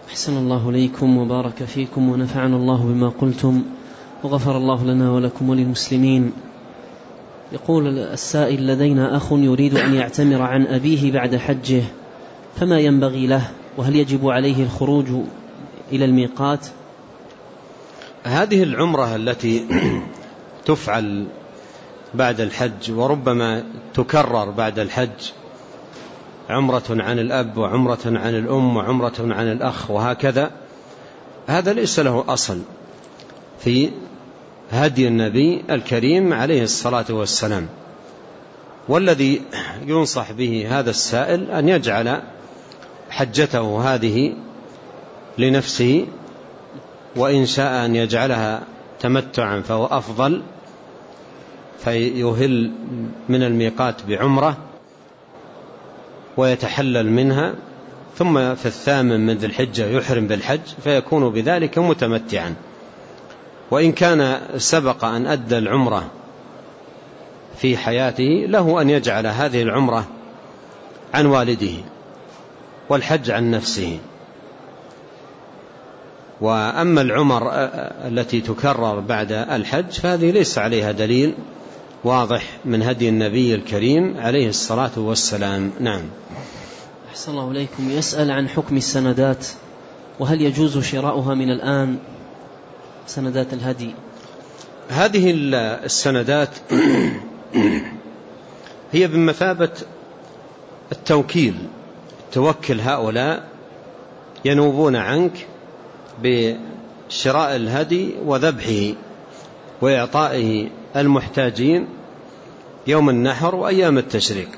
أحسن الله إليكم وبارك فيكم ونفعنا الله بما قلتم وغفر الله لنا ولكم وللمسلمين. يقول السائل لدينا أخ يريد أن يعتمر عن أبيه بعد حجه فما ينبغي له؟ وهل يجب عليه الخروج إلى الميقات؟ هذه العمرة التي تفعل بعد الحج وربما تكرر بعد الحج عمرة عن الأب وعمرة عن الأم وعمرة عن الأخ وهكذا. هذا ليس له أصل في هدي النبي الكريم عليه الصلاة والسلام. والذي ينصح به هذا السائل أن يجعل حجته هذه لنفسه وإن شاء أن يجعلها تمتعا فهو أفضل فيهل من الميقات بعمرة. ويتحلل منها ثم في الثامن من ذي الحجة يحرم بالحج فيكون بذلك متمتعا. وإن كان سبق أن أدى العمرة في حياته له أن يجعل هذه العمرة عن والده والحج عن نفسه. وأما العمر التي تكرر بعد الحج فهذه ليس عليها دليل. واضح من هدي النبي الكريم عليه الصلاة والسلام. نعم. أحسن الله إليكم. يسأل عن حكم السندات وهل يجوز شراؤها من الآن؟ سندات الهدي. هذه السندات هي بمثابة التوكيل. توكل هؤلاء ينوبون عنك بشراء الهدي وذبحه وإعطائه المحتاجين يوم النحر وأيام التشريق.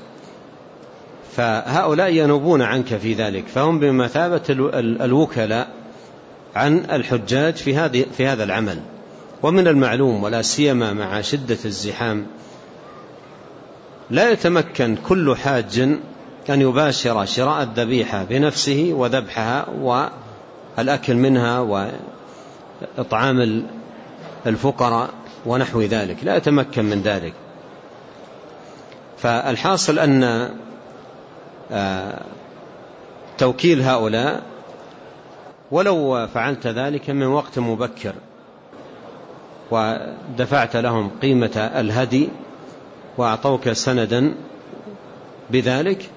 فهؤلاء ينوبون عنك في ذلك فهم بمثابة الوكلاء عن الحجاج في هذه في هذا العمل. ومن المعلوم ولا سيما مع شدة الزحام لا يتمكن كل حاج أن يباشر شراء الذبيحة بنفسه وذبحها والأكل منها وإطعام الفقراء ونحو ذلك. لا يتمكن من ذلك. فالحاصل أن آه، توكيل هؤلاء ولو فعلت ذلك من وقت مبكر ودفعت لهم قيمة الهدي وأعطوك سندا بذلك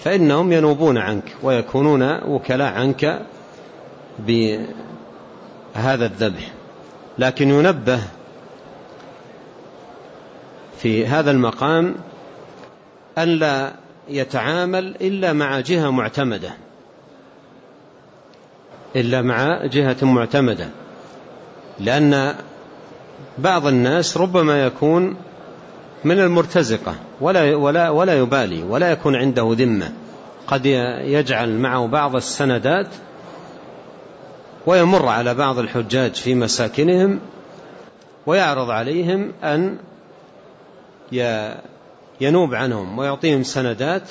فإنهم ينوبون عنك ويكونون وكلاء عنك بهذا الذبح. لكن ينبه في هذا المقام أن لا يتعامل إلا مع جهة معتمدة. إلا مع جهة معتمدة. لأن بعض الناس ربما يكون من المرتزقة ولا, ولا, ولا يبالي ولا يكون عنده ذمة. قد يجعل معه بعض السندات ويمر على بعض الحجاج في مساكنهم ويعرض عليهم أن ينوب عنهم ويعطيهم سندات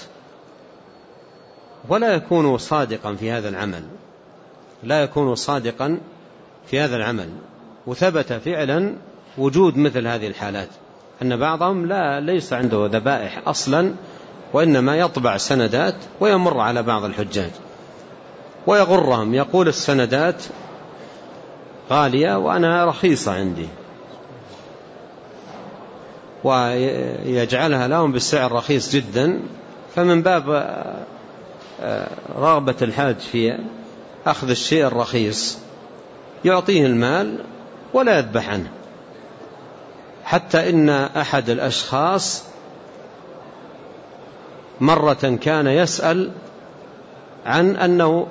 ولا يكون صادقا في هذا العمل. لا يكون صادقا في هذا العمل. وثبت فعلا وجود مثل هذه الحالات أن بعضهم لا ليس عنده ذبائح أصلا وإنما يطبع سندات ويمر على بعض الحجاج. ويغرهم يقول السندات غالية وأنا رخيصة عندي. ويجعلها لهم بالسعر رخيص جدا فمن باب آه، رغبة الحاج في أخذ الشيء الرخيص يعطيه المال ولا يذبح عنه. حتى إن أحد الأشخاص مرة كان يسأل عن أنه,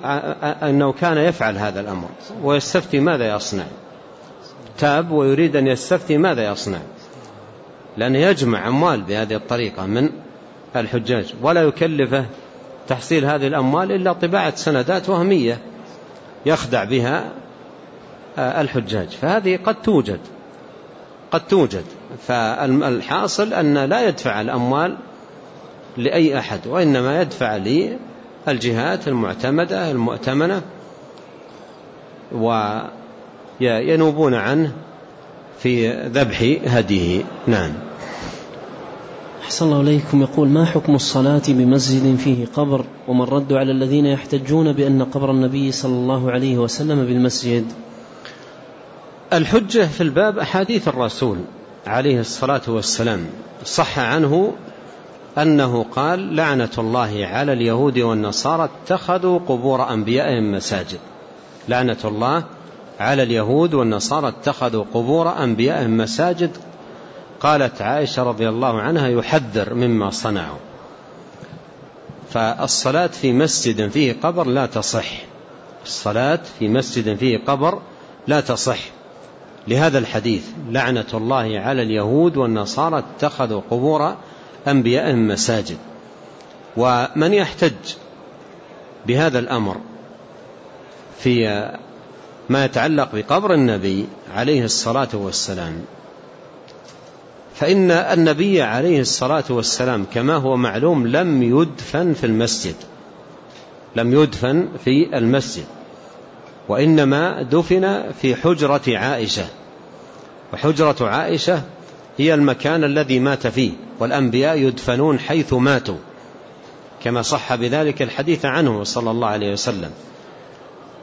أنه كان يفعل هذا الأمر ويستفتي ماذا يصنع. تاب ويريد أن يستفتي ماذا يصنع. لأنه يجمع أموال بهذه الطريقة من الحجاج ولا يكلفه تحصيل هذه الأموال إلا طباعة سندات وهمية يخدع بها آه، الحجاج. فهذه قد توجد قد توجد. فالحاصل أن لا يدفع الأموال لأي أحد وإنما يدفع للجهات المعتمدة المؤتمنة وينوبون عنه في ذبح هديه. نعم. أحسن الله إليكم. يقول ما حكم الصلاة بمسجد فيه قبر؟ ومن رد على الذين يحتجون بأن قبر النبي صلى الله عليه وسلم بالمسجد؟ الحجة في الباب أحاديث الرسول عليه الصلاة والسلام. صح عنه أنه قال لعنة الله على اليهود والنصارى اتخذوا قبور أنبيائهم مساجد. لعنة الله على اليهود والنصارى اتخذوا قبور أنبيائهم مساجد. قالت عائشة رضي الله عنها يحذر مما صنعوا. فالصلاة في مسجد فيه قبر لا تصح. الصلاة في مسجد فيه قبر لا تصح. لهذا الحديث لعنة الله على اليهود والنصارى اتخذوا قبور أنبيائهم مساجد. ومن يحتج بهذا الأمر في ما يتعلق بقبر النبي عليه الصلاة والسلام. فإن النبي عليه الصلاة والسلام كما هو معلوم لم يدفن في المسجد لم يدفن في المسجد وإنما دفن في حجرة عائشة. وحجرة عائشة هي المكان الذي مات فيه والأنبياء يدفنون حيث ماتوا كما صح بذلك الحديث عنه صلى الله عليه وسلم.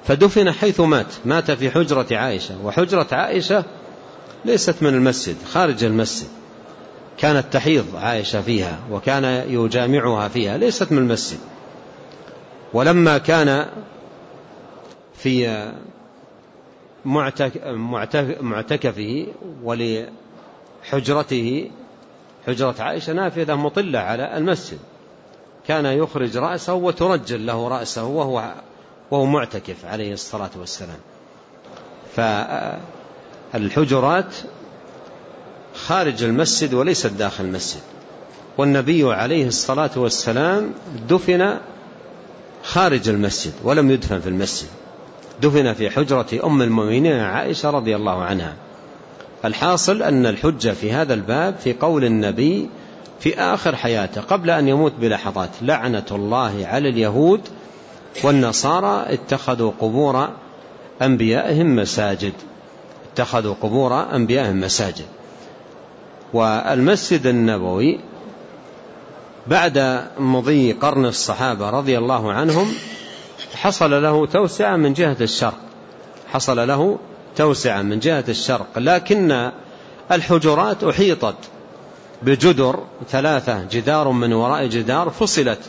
فدفن حيث مات. مات في حجرة عائشة. وحجرة عائشة ليست من المسجد خارج المسجد. كانت تحيض عائشة فيها وكان يجامعها فيها ليست من المسجد. ولما كان في معتكفه ولحجرته حجرة عائشة نافذة مطلة على المسجد. كان يخرج رأسه وترجل له رأسه وهو, وهو معتكف عليه الصلاة والسلام. فالحجرات خارج المسجد وليست داخل المسجد. والنبي عليه الصلاة والسلام دفن خارج المسجد ولم يدفن في المسجد. دفن في حجرة أم المؤمنين عائشة رضي الله عنها. الحاصل أن الحجة في هذا الباب في قول النبي في آخر حياته قبل أن يموت بلحظات لعنة الله على اليهود والنصارى اتخذوا قبور أنبيائهم مساجد. اتخذوا قبور أنبيائهم مساجد. والمسجد النبوي بعد مضي قرن الصحابة رضي الله عنهم حصل له توسعة من جهة الشرق. حصل له توسعة من جهة الشرق. لكن الحجرات أحيطت بجدر ثلاثة جدار من وراء جدار فصلت.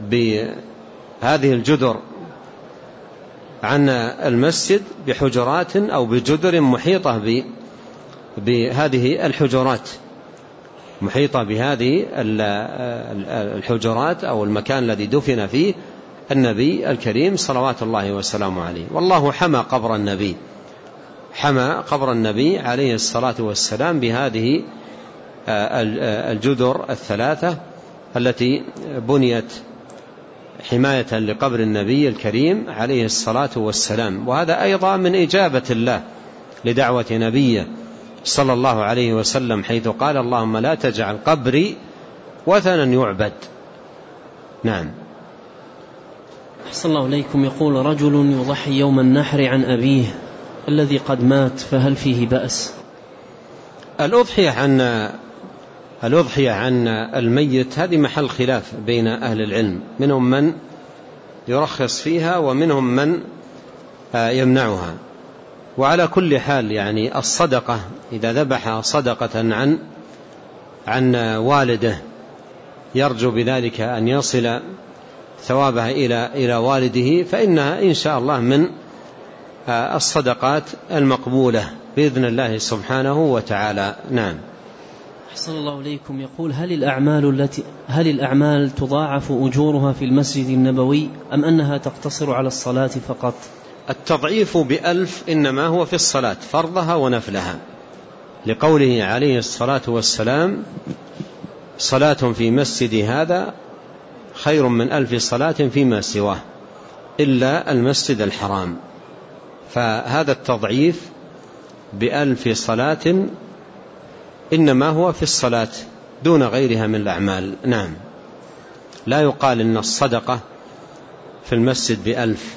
بهذه الجدر عن المسجد بحجرات أو بجدر محيطة بهذه الحجرات محيطة بهذه الحجرات أو المكان الذي دفن فيه النبي الكريم صلوات الله وسلامه عليه. والله حمى قبر النبي حمى قبر النبي عليه الصلاة والسلام بهذه الجدر الثلاثة التي بنيت حماية لقبر النبي الكريم عليه الصلاة والسلام. وهذا أيضا من إجابة الله لدعوة نبيه صلى الله عليه وسلم حيث قال اللهم لا تجعل قبري وثنا يعبد. نعم. أحسن الله إليكم. يقول رجل يضحي يوم النحر عن أبيه الذي قد مات فهل فيه بأس؟ الأضحية عن الأضحية عن الميت هذه محل خلاف بين أهل العلم. منهم من يرخص فيها ومنهم من يمنعها. وعلى كل حال يعني الصدقة إذا ذبح صدقة عن عن والده يرجو بذلك أن يصل ثوابها إلى إلى والده فإنها إن شاء الله من الصدقات المقبولة بإذن الله سبحانه وتعالى. نعم. أحسن الله إليكم. يقول هل الأعمال التي هل الأعمال تضاعف أجورها في المسجد النبوي أم أنها تقتصر على الصلاة فقط؟ التضعيف بألف إنما هو في الصلاة فرضها ونفلها. لقوله عليه الصلاة والسلام صلاة في مسجد هذا خير من ألف صلاة فيما سواه إلا المسجد الحرام. فهذا التضعيف بألف صلاة إنما هو في الصلاة دون غيرها من الأعمال. نعم. لا يقال إن الصدقة في المسجد بألف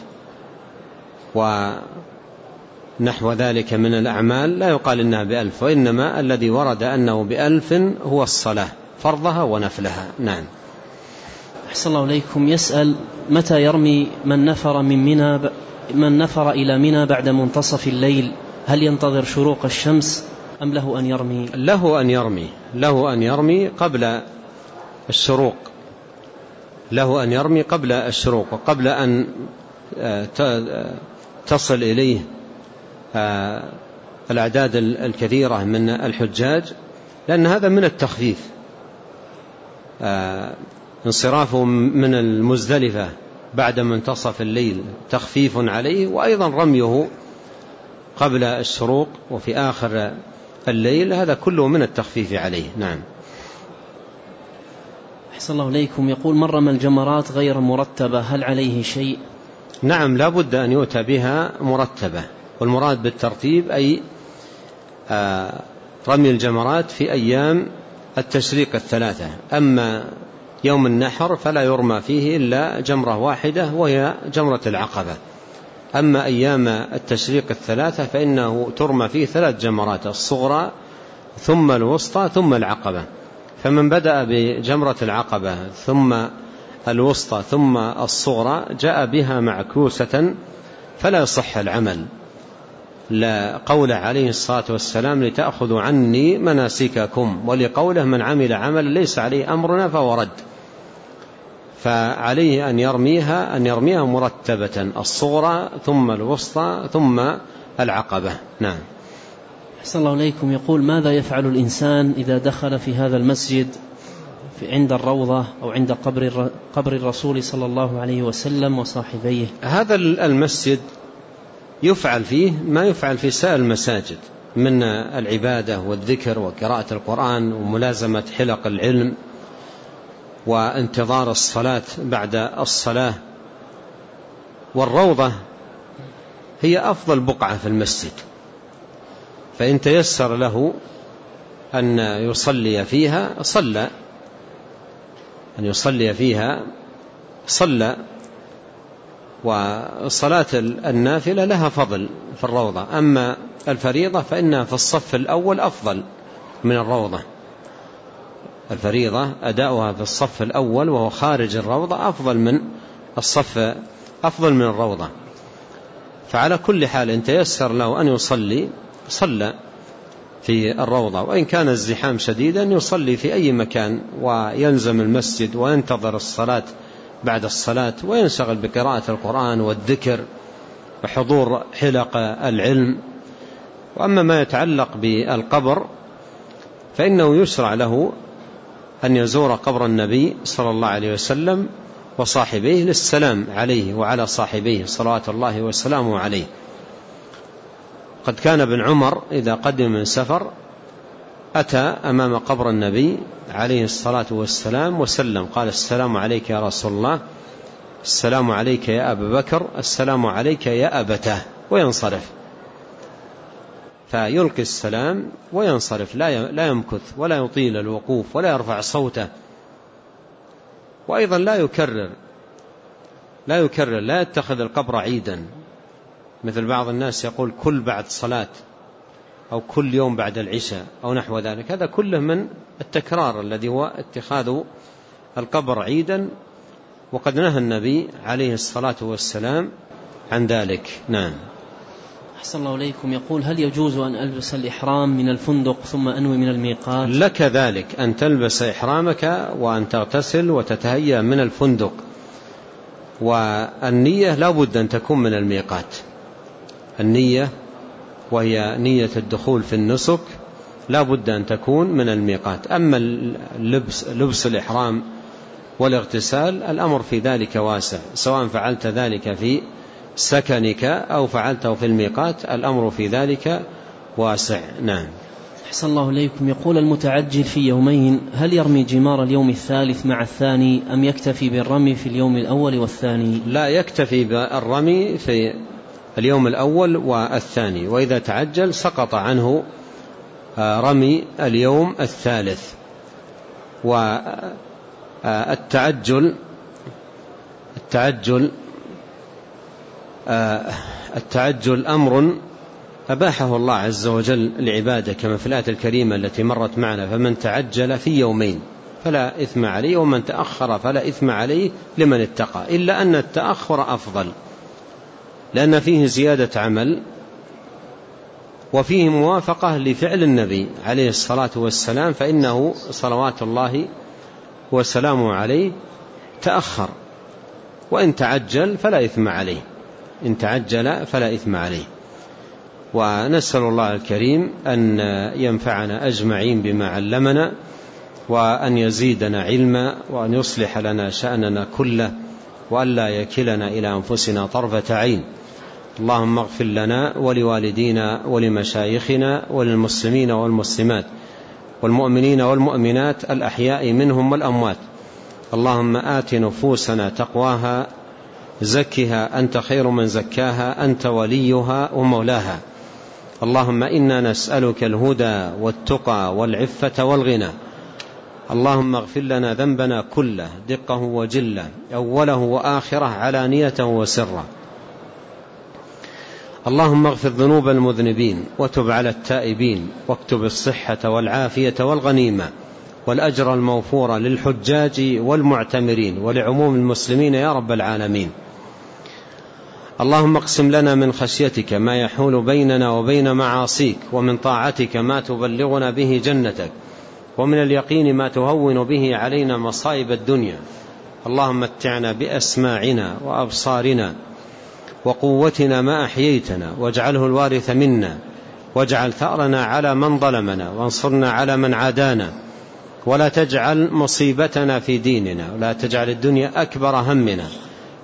نحو ذلك من الأعمال لا يقال إنها بألف وإنما الذي ورد أنه بألف هو الصلاة فرضها ونفلها. نعم. أحسن الله إليكم. يسأل متى يرمي من نفر من منى من نفر إلى منى بعد منتصف الليل؟ هل ينتظر شروق الشمس؟ أم له أن يرمي؟ له أن يرمي له أن يرمي قبل الشروق. له أن يرمي قبل الشروق وقبل أن آه، آه، تصل إليه آه، الأعداد الكثيرة من الحجاج لأن هذا من التخفيف انصرافه من المزدلفة بعد منتصف الليل تخفيف عليه وأيضا رميه قبل الشروق وفي آخر الليل هذا كله من التخفيف عليه. نعم. أحسن الله إليكم. يقول مرم الجمرات غير مرتبة؟ هل عليه شيء؟ نعم لا بد أن يؤتى بها مرتبة. والمراد بالترتيب أي آه، رمي الجمرات في أيام التشريق الثلاثة. أما يوم النحر فلا يرمى فيه إلا جمرة واحدة وهي جمرة العقبة. أما أيام التشريق الثلاثة فإنه ترمى فيه ثلاث جمرات الصغرى ثم الوسطى ثم العقبة. فمن بدأ بجمرة العقبة ثم الوسطى ثم الصغرى جاء بها معكوسة فلا يصح العمل. لقول عليه الصلاة والسلام لتأخذوا عني مناسككم ولقوله من عمل عمل ليس عليه أمرنا فهو رد. فعليه أن يرميها أن يرميها مرتبة الصغرى ثم الوسطى ثم العقبة. نعم. أحسن الله إليكم. يقول ماذا يفعل الإنسان إذا دخل في هذا المسجد في عند الروضة أو عند قبر قبر الرسول صلى الله عليه وسلم وصاحبيه؟ هذا المسجد يفعل فيه ما يفعل في سائر المساجد من العبادة والذكر وقراءة القرآن وملازمة حلق العلم. وانتظار الصلاة بعد الصلاة والروضة هي أفضل بقعة في المسجد. فإن تيسر له أن يصلي فيها صلى أن يصلي فيها صلى وصلاة النافلة لها فضل في الروضة. أما الفريضة فإنها في الصف الأول أفضل من الروضة. الفريضة أداؤها في الصف الأول وهو خارج الروضة أفضل من الصف أفضل من الروضة. فعلى كل حال إن تيسر له أن يصلي صلى في الروضة وإن كان الزحام شديدا يصلي في أي مكان ويلزم المسجد وينتظر الصلاة بعد الصلاة وينشغل بقراءة القرآن والذكر وحضور حلق العلم. وأما ما يتعلق بالقبر فإنه يشرع له أن يزور قبر النبي صلى الله عليه وسلم وصاحبيه للسلام عليه وعلى صاحبيه صلوات الله وسلامه عليه. قد كان ابن عمر إذا قدم من سفر أتى أمام قبر النبي عليه الصلاة والسلام وسلم قال السلام عليك يا رسول الله السلام عليك يا أبا بكر السلام عليك يا أبته وينصرف. فيلقي السلام وينصرف لا يمكث ولا يطيل الوقوف ولا يرفع صوته. وأيضا لا يكرر لا يكرر لا يتخذ القبر عيدا. مثل بعض الناس يقول كل بعد صلاة أو كل يوم بعد العشاء أو نحو ذلك. هذا كله من التكرار الذي هو اتخاذ القبر عيدا. وقد نهى النبي عليه الصلاة والسلام عن ذلك. نعم. أحسن الله إليكم. يقول هل يجوز أن ألبس الإحرام من الفندق ثم أنوي من الميقات؟ لك ذلك أن تلبس إحرامك وأن تغتسل وتتهيأ من الفندق. والنية لا بد أن تكون من الميقات. النية وهي نية الدخول في النسك لا بد أن تكون من الميقات. أما اللبس لبس الإحرام والاغتسال الأمر في ذلك واسع سواء فعلت ذلك في سكنك أو فعلته في الميقات الأمر في ذلك واسع. نعم. أحسن الله إليكم. يقول المتعجل في يومين هل يرمي جمار اليوم الثالث مع الثاني أم يكتفي بالرمي في اليوم الأول والثاني؟ لا يكتفي بالرمي في اليوم الأول والثاني وإذا تعجل سقط عنه آه، رمي اليوم الثالث. والتعجل التعجل آه، التعجل أمر أباحه الله عز وجل لعباده كما في الآية الكريمة التي مرت معنا فمن تعجل في يومين فلا إثم عليه ومن تأخر فلا إثم عليه لمن اتقى إلا أن التأخر أفضل لأن فيه زيادة عمل وفيه موافقة لفعل النبي عليه الصلاة والسلام فإنه صلوات الله وسلامه عليه تأخر وإن تعجل فلا إثم عليه. إن تعجل فلا إثم عليه. ونسأل الله الكريم أن ينفعنا أجمعين بما علمنا وأن يزيدنا علما وأن يصلح لنا شأننا كله وأن لا يكلنا إلى أنفسنا طرفة عين. اللهم اغفر لنا ولوالدينا ولمشايخنا وللمسلمين والمسلمات والمؤمنين والمؤمنات الأحياء منهم والأموات. اللهم آت نفوسنا تقواها زكها أنت خير من زكاها أنت وليها ومولاها. اللهم إنا نسألك الهدى والتقى والعفة والغنى. اللهم اغفر لنا ذنبنا كله دقه وجله أوله وآخره علانيته وسره اللهم اغفر ذنوب المذنبين وتب على التائبين واكتب الصحة والعافية والغنيمة والأجر الموفور للحجاج والمعتمرين ولعموم المسلمين يا رب العالمين. اللهم اقسم لنا من خشيتك ما يحول بيننا وبين معاصيك ومن طاعتك ما تبلغنا به جنتك ومن اليقين ما تهون به علينا مصائب الدنيا. اللهم متعنا بأسماعنا وأبصارنا وقوتنا ما أحييتنا واجعله الوارث منا واجعل ثأرنا على من ظلمنا وانصرنا على من عادانا. ولا تجعل مصيبتنا في ديننا ولا تجعل الدنيا أكبر همنا.